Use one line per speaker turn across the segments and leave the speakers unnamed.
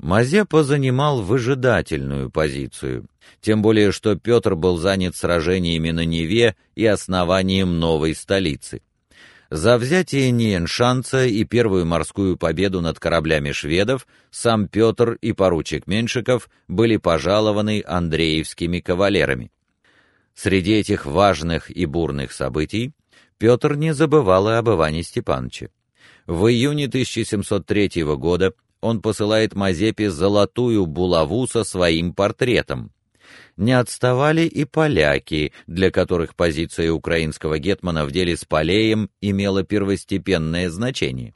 Мазепа занимал выжидательную позицию, тем более что Петр был занят сражениями на Неве и основанием новой столицы. За взятие Ниеншанца и первую морскую победу над кораблями шведов сам Петр и поручик Меншиков были пожалованы Андреевскими кавалерами. Среди этих важных и бурных событий Петр не забывал и об Иване Степановиче. В июне 1703 года он посылает Мазепе золотую булаву со своим портретом. Не отставали и поляки, для которых позиция украинского гетмана в деле с Полеем имела первостепенное значение.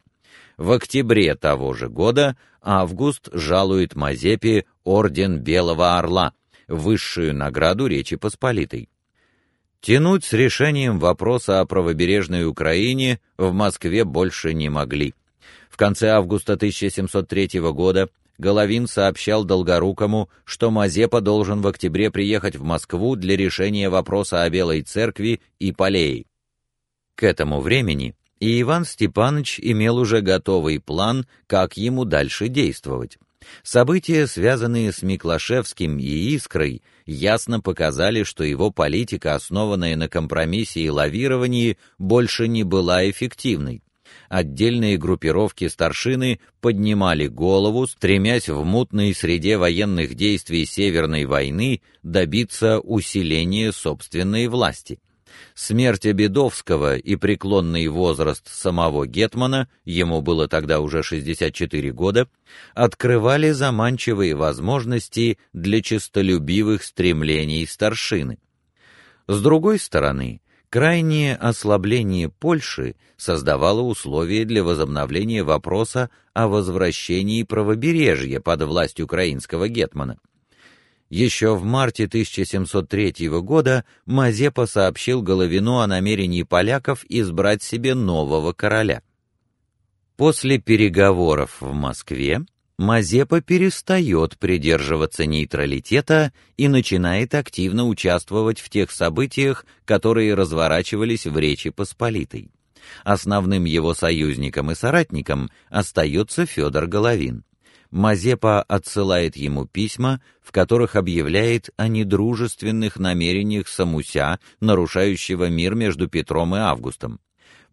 В октябре того же года Август жалует Мазепе орден Белого Орла, высшую награду Речи Посполитой. Тянуть с решением вопроса о правобережной Украине в Москве больше не могли. В конце августа 1703 года Головин сообщал Долгорукому, что Мазепа должен в октябре приехать в Москву для решения вопроса о Белой церкви и Полее. К этому времени и Иван Степанович имел уже готовый план, как ему дальше действовать. События, связанные с Миклашевским и Искрой, ясно показали, что его политика, основанная на компромиссе и лавировании, больше не была эффективной отдельные группировки старшины поднимали голову, стремясь в мутной среде военных действий Северной войны добиться усиления собственной власти. Смерть Обедовского и преклонный возраст самого гетмана, ему было тогда уже 64 года, открывали заманчивые возможности для честолюбивых стремлений старшины. С другой стороны, Крайнее ослабление Польши создавало условия для возобновления вопроса о возвращении правобережья под власть украинского гетмана. Еще в марте 1703 года Мазепа сообщил Головину о намерении поляков избрать себе нового короля. После переговоров в Москве Мазепа перестает придерживаться нейтралитета и начинает активно участвовать в тех событиях, которые разворачивались в Речи Посполитой. Основным его союзником и соратником остается Федор Головин. Мазепа отсылает ему письма, в которых объявляет о недружественных намерениях Самуся, нарушающего мир между Петром и Августом.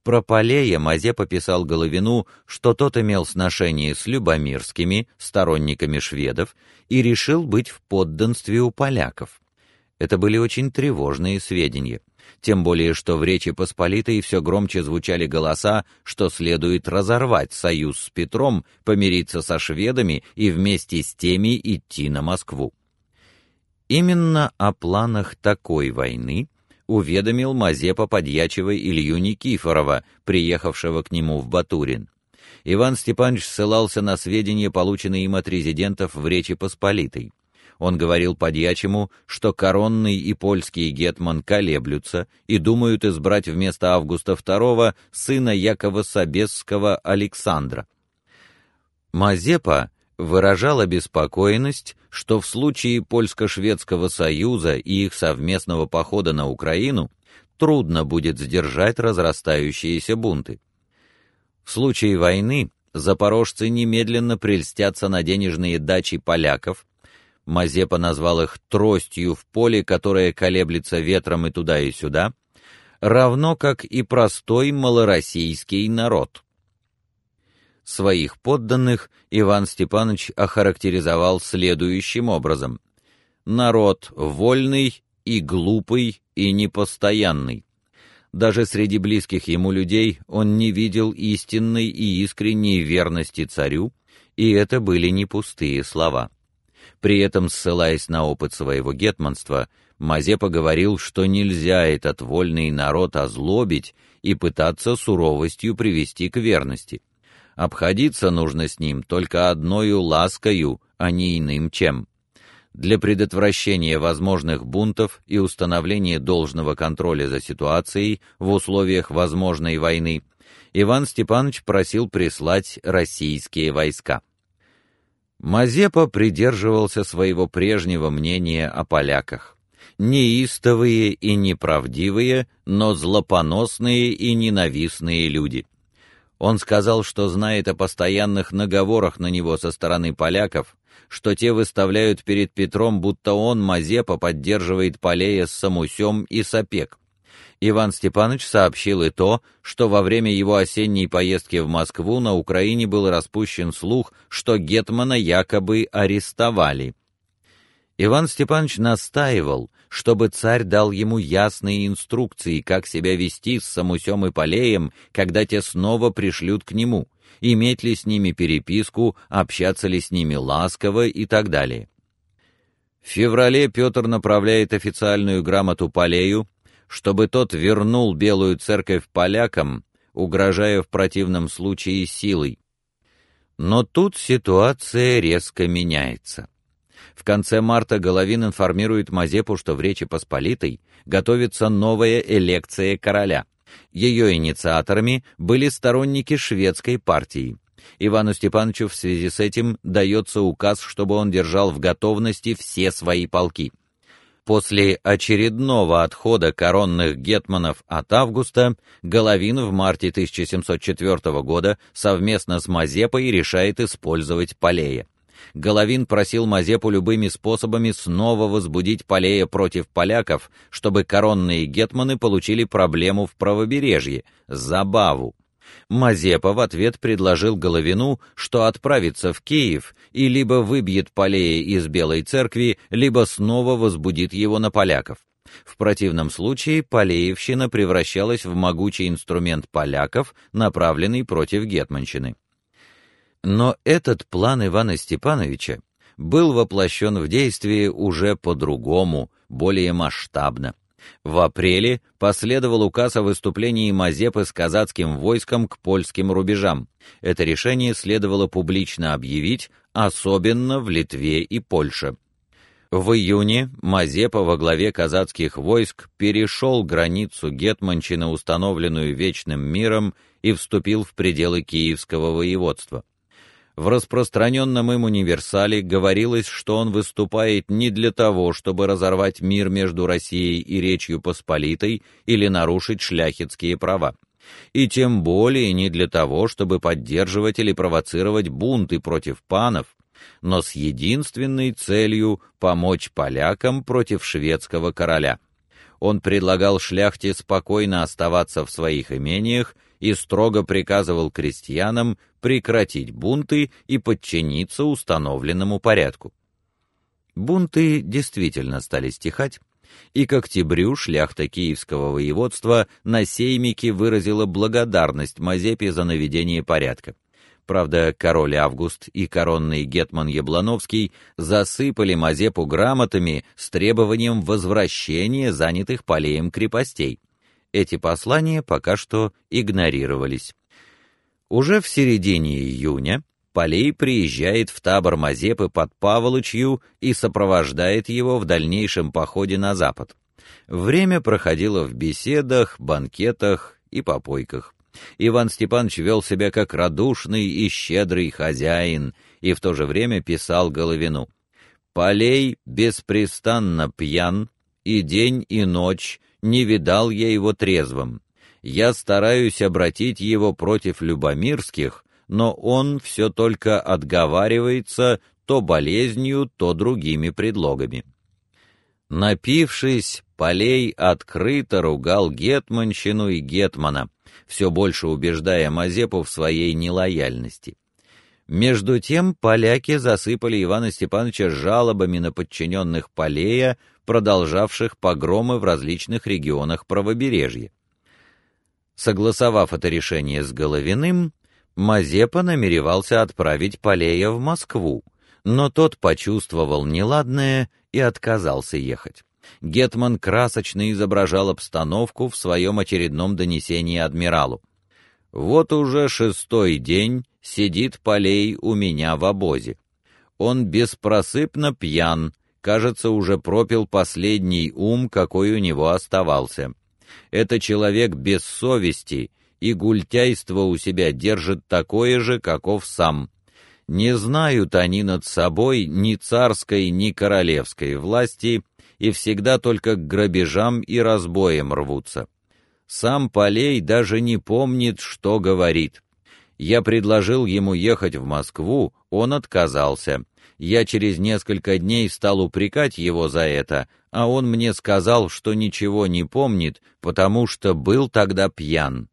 Про Полея Мазепа писал Головину, что тот имел сношение с любомирскими, сторонниками шведов, и решил быть в подданстве у поляков. Это были очень тревожные сведения, тем более что в Речи Посполитой все громче звучали голоса, что следует разорвать союз с Петром, помириться со шведами и вместе с теми идти на Москву. Именно о планах такой войны уведомил Мазепа подьячего Илью Никифорова, приехавшего к нему в Батурин. Иван Степанович ссылался на сведения, полученные им от резидентов в Речи Посполитой. Он говорил подьячему, что коронный и польский гетман колеблются и думают избрать вместо Августа II сына Якова Собесского Александра. Мазепа выражал обеспокоенность, что в случае польско-шведского союза и их совместного похода на Украину трудно будет сдержать разрастающиеся бунты. В случае войны запорожцы немедленно прельстятся на денежные дачи поляков. Мазепа назвал их тростью в поле, которая колеблется ветром и туда и сюда, равно как и простой малороссийский народ. Своих подданных Иван Степанович охарактеризовал следующим образом: народ вольный и глупый и непостоянный. Даже среди близких ему людей он не видел истинной и искренней верности царю, и это были не пустые слова. При этом, ссылаясь на опыт своего гетманства, Мазепа говорил, что нельзя этот вольный народ озлобить и пытаться суровостью привести к верности. Обходиться нужно с ним только одною ласкою, а не иным чем. Для предотвращения возможных бунтов и установления должного контроля за ситуацией в условиях возможной войны Иван Степанович просил прислать российские войска. Мазепа придерживался своего прежнего мнения о поляках. Неистовые и неправдивые, но злопоносные и ненавистные люди — он сказал, что знает о постоянных наговорах на него со стороны поляков, что те выставляют перед Петром, будто он, Мазепа, поддерживает Полея с Самусем и Сапек. Иван Степанович сообщил и то, что во время его осенней поездки в Москву на Украине был распущен слух, что гетмана якобы арестовали. Иван Степанович настаивал, чтобы царь дал ему ясные инструкции, как себя вести с Самусем и Полеем, когда те снова пришлют к нему, иметь ли с ними переписку, общаться ли с ними ласково и так далее. В феврале Петр направляет официальную грамоту Полею, чтобы тот вернул Белую церковь полякам, угрожая в противном случае силой. Но тут ситуация резко меняется. В конце марта Головин информирует Мазепу, что в Речи Посполитой готовится новая элекция короля. Ее инициаторами были сторонники шведской партии. Ивану Степановичу в связи с этим дается указ, чтобы он держал в готовности все свои полки. После очередного отхода коронных гетманов от Августа, Головин в марте 1704 года совместно с Мазепой решает использовать Полея. Головин просил Мазепу любыми способами снова возбудить Полея против поляков, чтобы коронные гетманы получили проблему в правобережье — забаву. Мазепа в ответ предложил Головину, что отправится в Киев и либо выбьет Полея из Белой церкви, либо снова возбудит его на поляков. В противном случае Полеевщина превращалась в могучий инструмент поляков, направленный против гетманщины. Но этот план Ивана Степановича был воплощен в действие уже по-другому, более масштабно. В апреле последовал указ о выступлении Мазепы с казацким войском к польским рубежам. Это решение следовало публично объявить, особенно в Литве и Польше. В июне Мазепа во главе казацких войск перешел границу гетманщины, установленную Вечным миром, и вступил в пределы Киевского воеводства. В распространенном им универсале говорилось, что он выступает не для того, чтобы разорвать мир между Россией и Речью Посполитой или нарушить шляхетские права, и тем более не для того, чтобы поддерживать или провоцировать бунты против панов, но с единственной целью помочь полякам против шведского короля. Он предлагал шляхте спокойно оставаться в своих имениях и строго приказывал крестьянам прекратить бунты и подчиниться установленному порядку. Бунты действительно стали стихать, и к октябрю шляхта Киевского воеводства на сеймике выразила благодарность Мазепе за наведение порядка. Правда, король Август и коронный гетман Яблановский засыпали Мазепу грамотами с требованием возвращения занятых полеем крепостей. Эти послания пока что игнорировались. Уже в середине июня Полей приезжает в табор Мазепы под Паволочью и сопровождает его в дальнейшем походе на запад. Время проходило в беседах, банкетах и попойках. Иван Степанович вел себя как радушный и щедрый хозяин и в то же время писал Головину. «Полей беспрестанно пьян, и день и ночь не видал я его трезвым я стараюсь обратить его против любомирских, но он все только отговаривается то болезнью, то другими предлогами. Напившись, Полей открыто ругал гетманщину и гетмана, все больше убеждая Мазепу в своей нелояльности. Между тем поляки засыпали Ивана Степановича жалобами на подчиненных Полея, продолжавших погромы в различных регионах правобережья. Согласовав это решение с Головиным, Мазепа намеревался отправить Полея в Москву, но тот почувствовал неладное и отказался ехать. Гетман красочно изображал обстановку в своем очередном донесении адмиралу. «Вот уже шестой день сидит Полей у меня в обозе. Он беспросыпно пьян, кажется, уже пропил последний ум, какой у него оставался. Это человек без совести, и гультяйство у себя держит такое же, каков сам. Не знают они над собой ни царской, ни королевской власти, и всегда только к грабежам и разбоям рвутся. Сам Полей даже не помнит, что говорит. Я предложил ему ехать в Москву, он отказался. Я через несколько дней стал упрекать его за это, а он мне сказал, что ничего не помнит, потому что был тогда пьян.